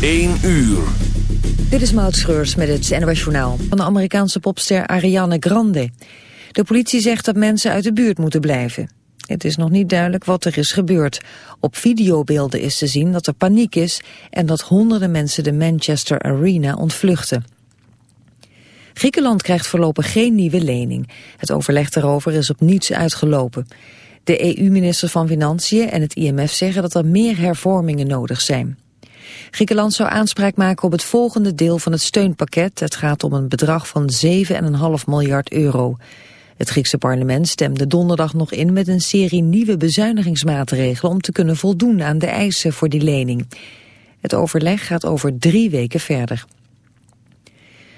1 uur. Dit is Maud Schreurs met het NOS Journaal van de Amerikaanse popster Ariana Grande. De politie zegt dat mensen uit de buurt moeten blijven. Het is nog niet duidelijk wat er is gebeurd. Op videobeelden is te zien dat er paniek is en dat honderden mensen de Manchester Arena ontvluchten. Griekenland krijgt voorlopig geen nieuwe lening. Het overleg daarover is op niets uitgelopen. De EU-minister van Financiën en het IMF zeggen dat er meer hervormingen nodig zijn. Griekenland zou aanspraak maken op het volgende deel van het steunpakket. Het gaat om een bedrag van 7,5 miljard euro. Het Griekse parlement stemde donderdag nog in met een serie nieuwe bezuinigingsmaatregelen om te kunnen voldoen aan de eisen voor die lening. Het overleg gaat over drie weken verder.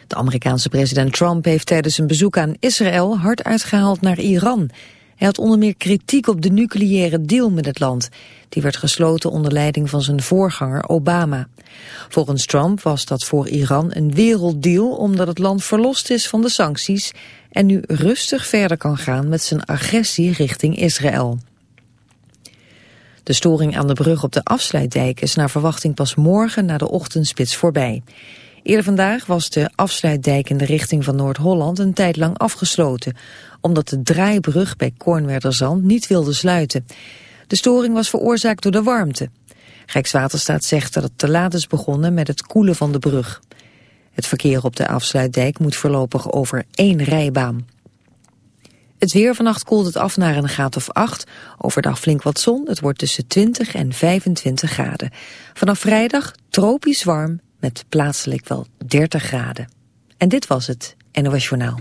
De Amerikaanse president Trump heeft tijdens een bezoek aan Israël hard uitgehaald naar Iran. Hij had onder meer kritiek op de nucleaire deal met het land. Die werd gesloten onder leiding van zijn voorganger Obama. Volgens Trump was dat voor Iran een werelddeal omdat het land verlost is van de sancties en nu rustig verder kan gaan met zijn agressie richting Israël. De storing aan de brug op de afsluitdijk is naar verwachting pas morgen na de ochtendspits voorbij. Eerder vandaag was de afsluitdijk in de richting van Noord-Holland een tijd lang afgesloten, omdat de draaibrug bij Kornwerderzand niet wilde sluiten. De storing was veroorzaakt door de warmte. Rijkswaterstaat zegt dat het te laat is begonnen met het koelen van de brug. Het verkeer op de afsluitdijk moet voorlopig over één rijbaan. Het weer vannacht koelt het af naar een graad of 8. Overdag flink wat zon. Het wordt tussen 20 en 25 graden. Vanaf vrijdag tropisch warm met plaatselijk wel 30 graden. En dit was het NOS Journaal.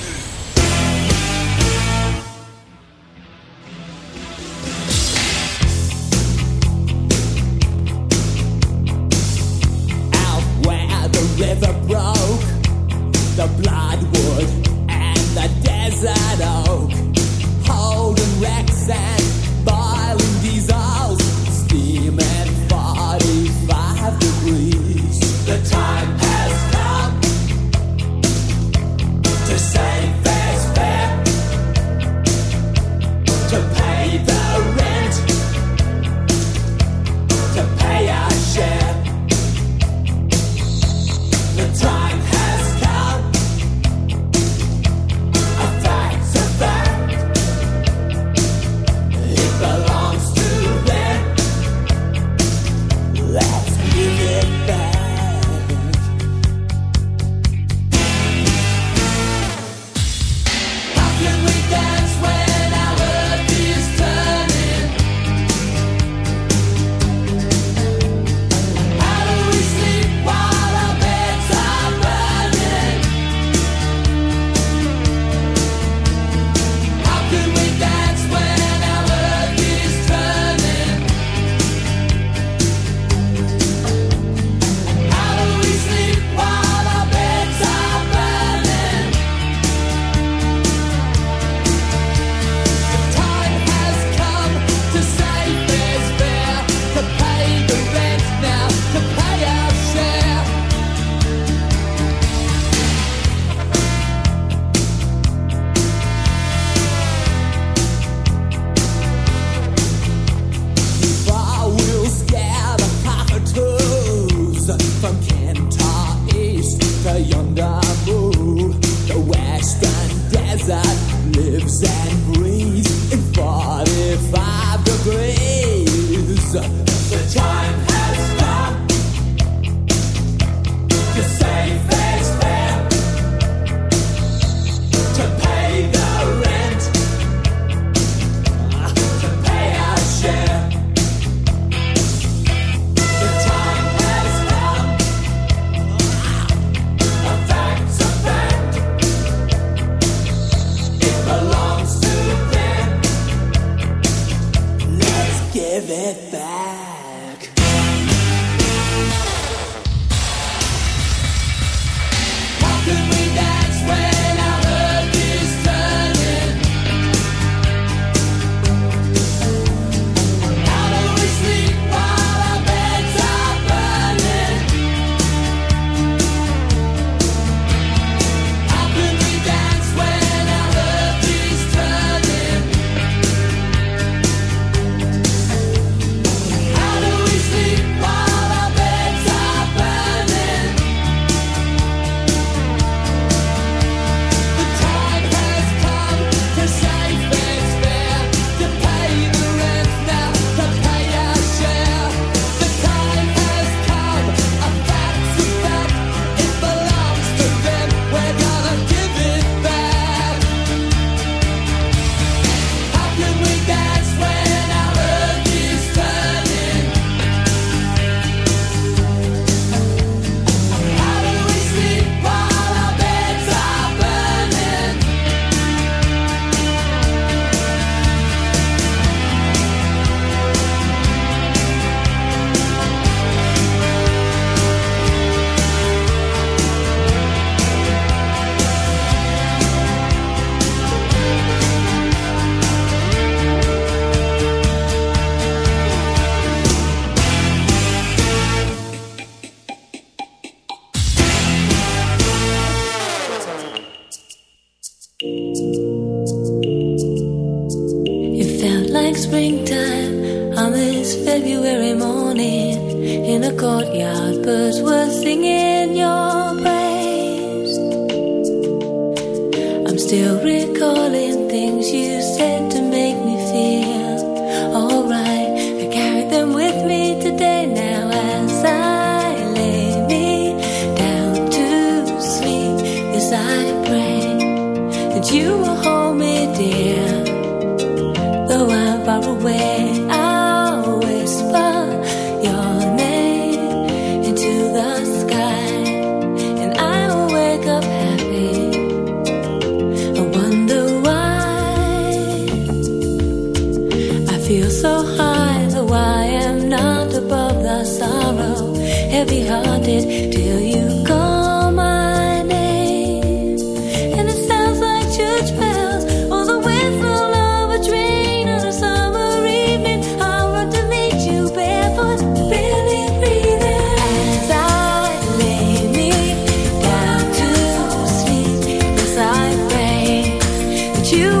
You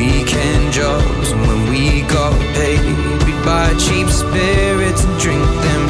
weekend jobs. And when we got paid, we'd buy cheap spirits and drink them.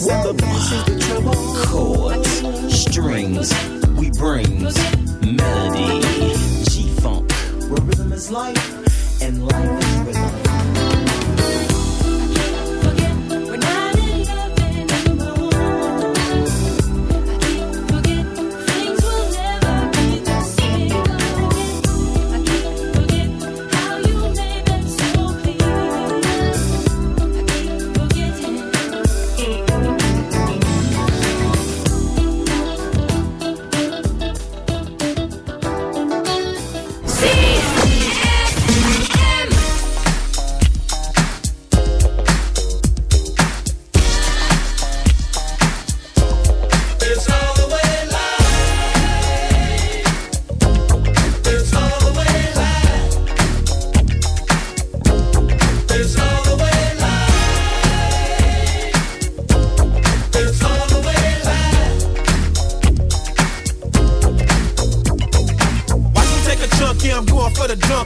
bass and the bass is the treble. Chords, strings, we bring melody. G Funk, where rhythm is life and life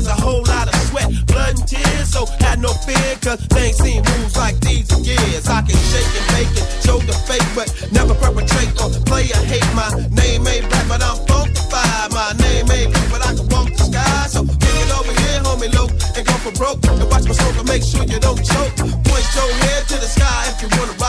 is a whole lot of sweat, blood, and tears. So had no fear, cause they ain't seen moves like these in years. I can shake and bake it, show the fake, but never perpetrate or play or hate. My name ain't black, but I'm funkified. My name ain't blue, but I can walk the sky. So kick it over here, homie, low, and go for broke. And watch my smoke and make sure you don't choke. Point your head to the sky if you wanna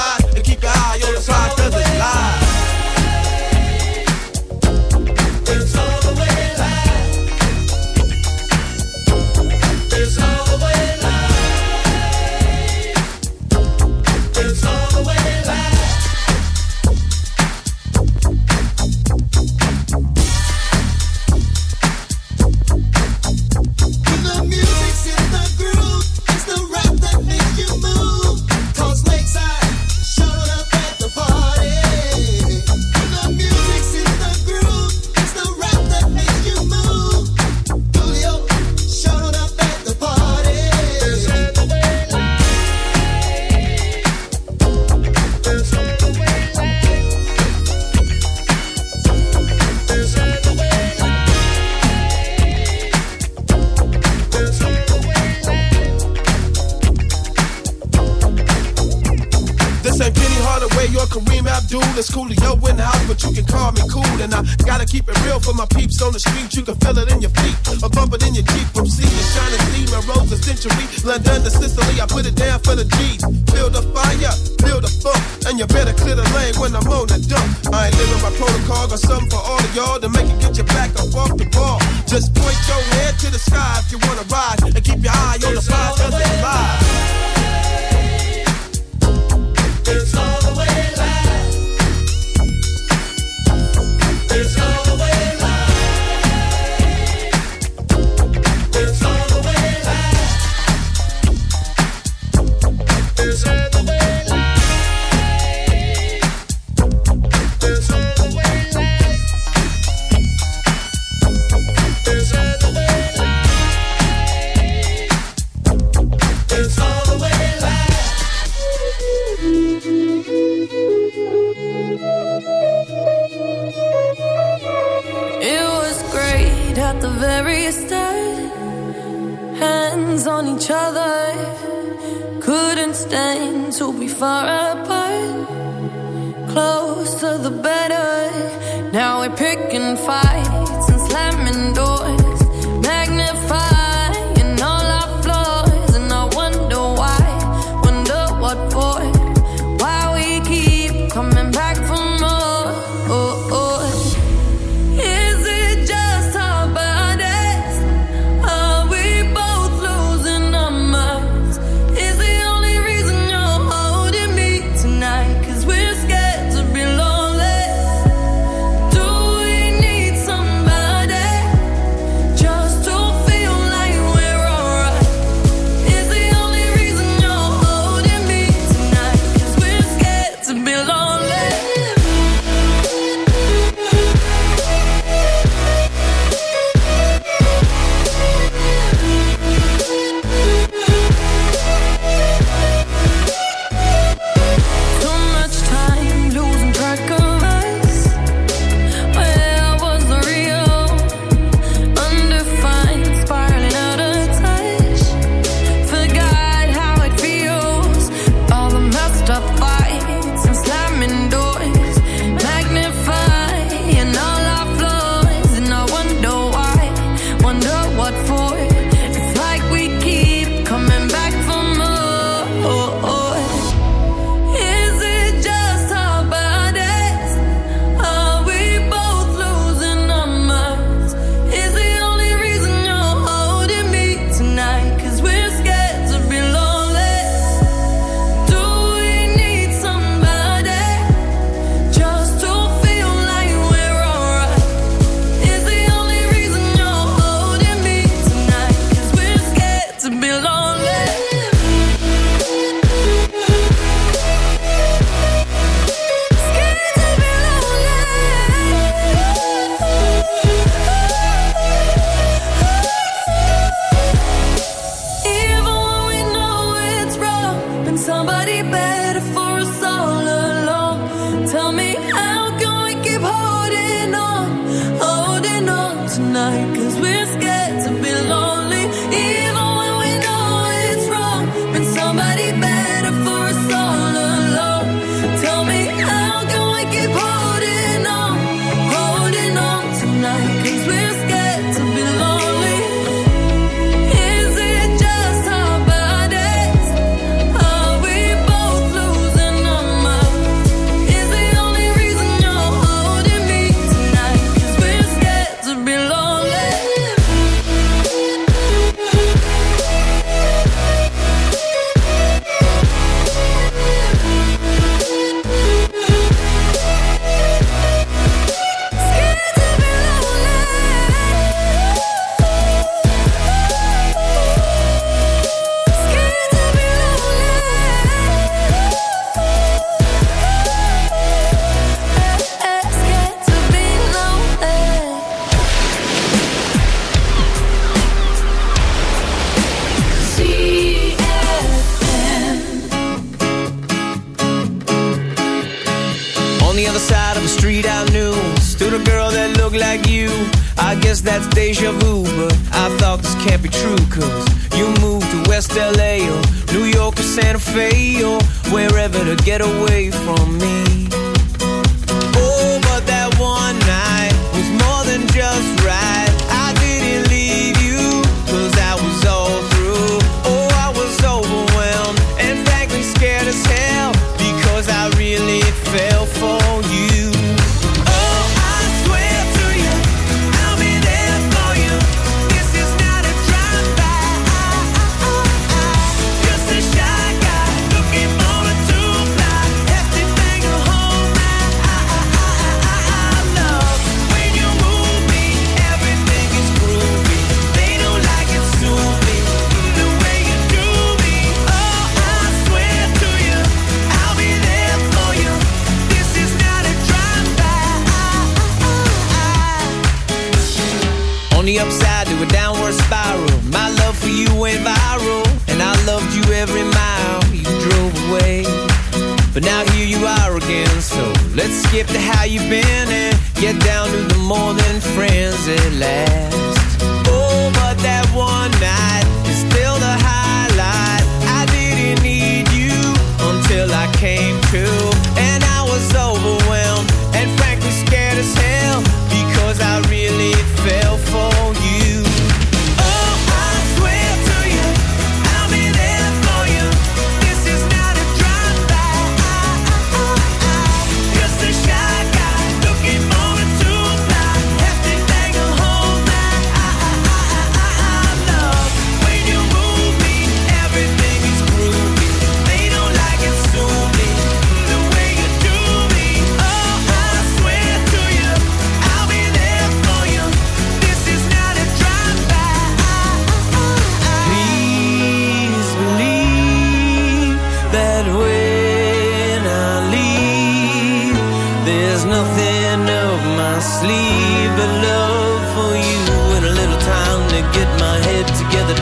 veel.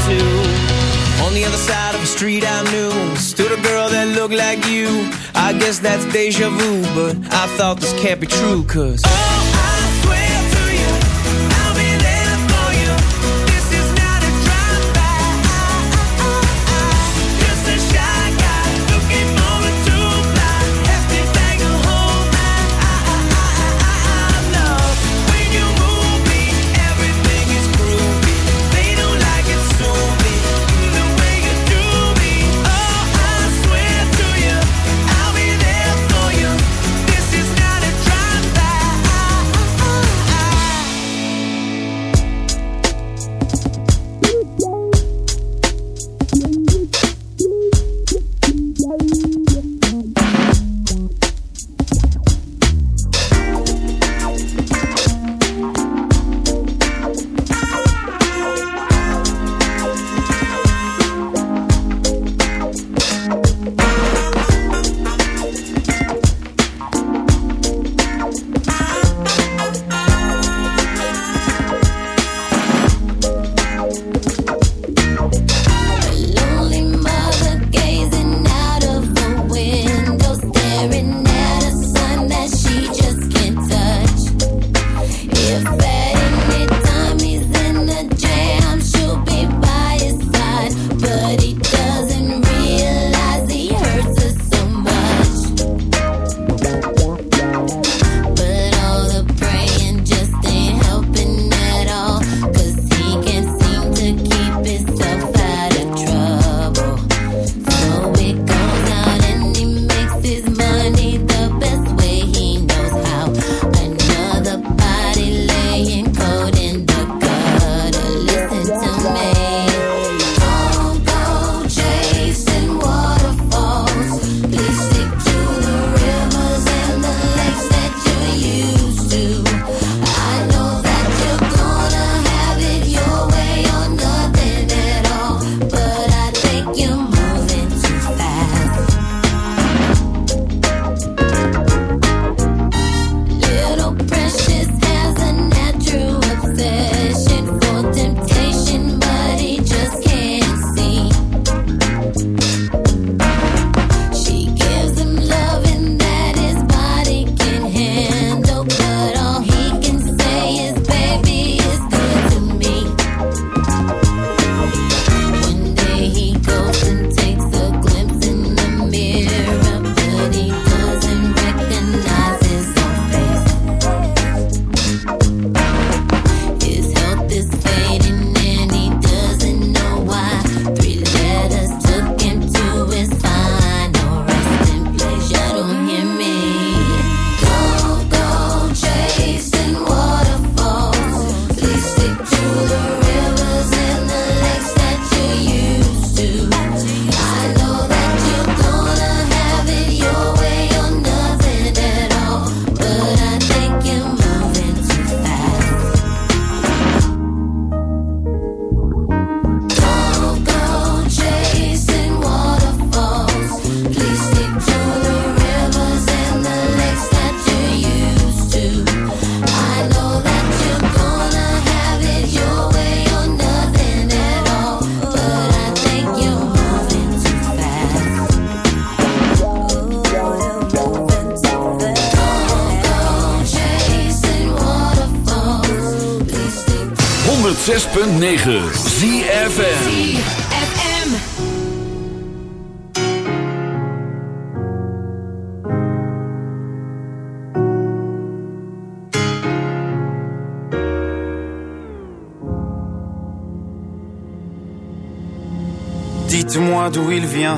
too. On the other side of the street I knew Stood a girl that looked like you I guess that's deja vu But I thought this can't be true Cause oh, I 106.9 ZFM. ZFM. Dites-moi d'où il vient,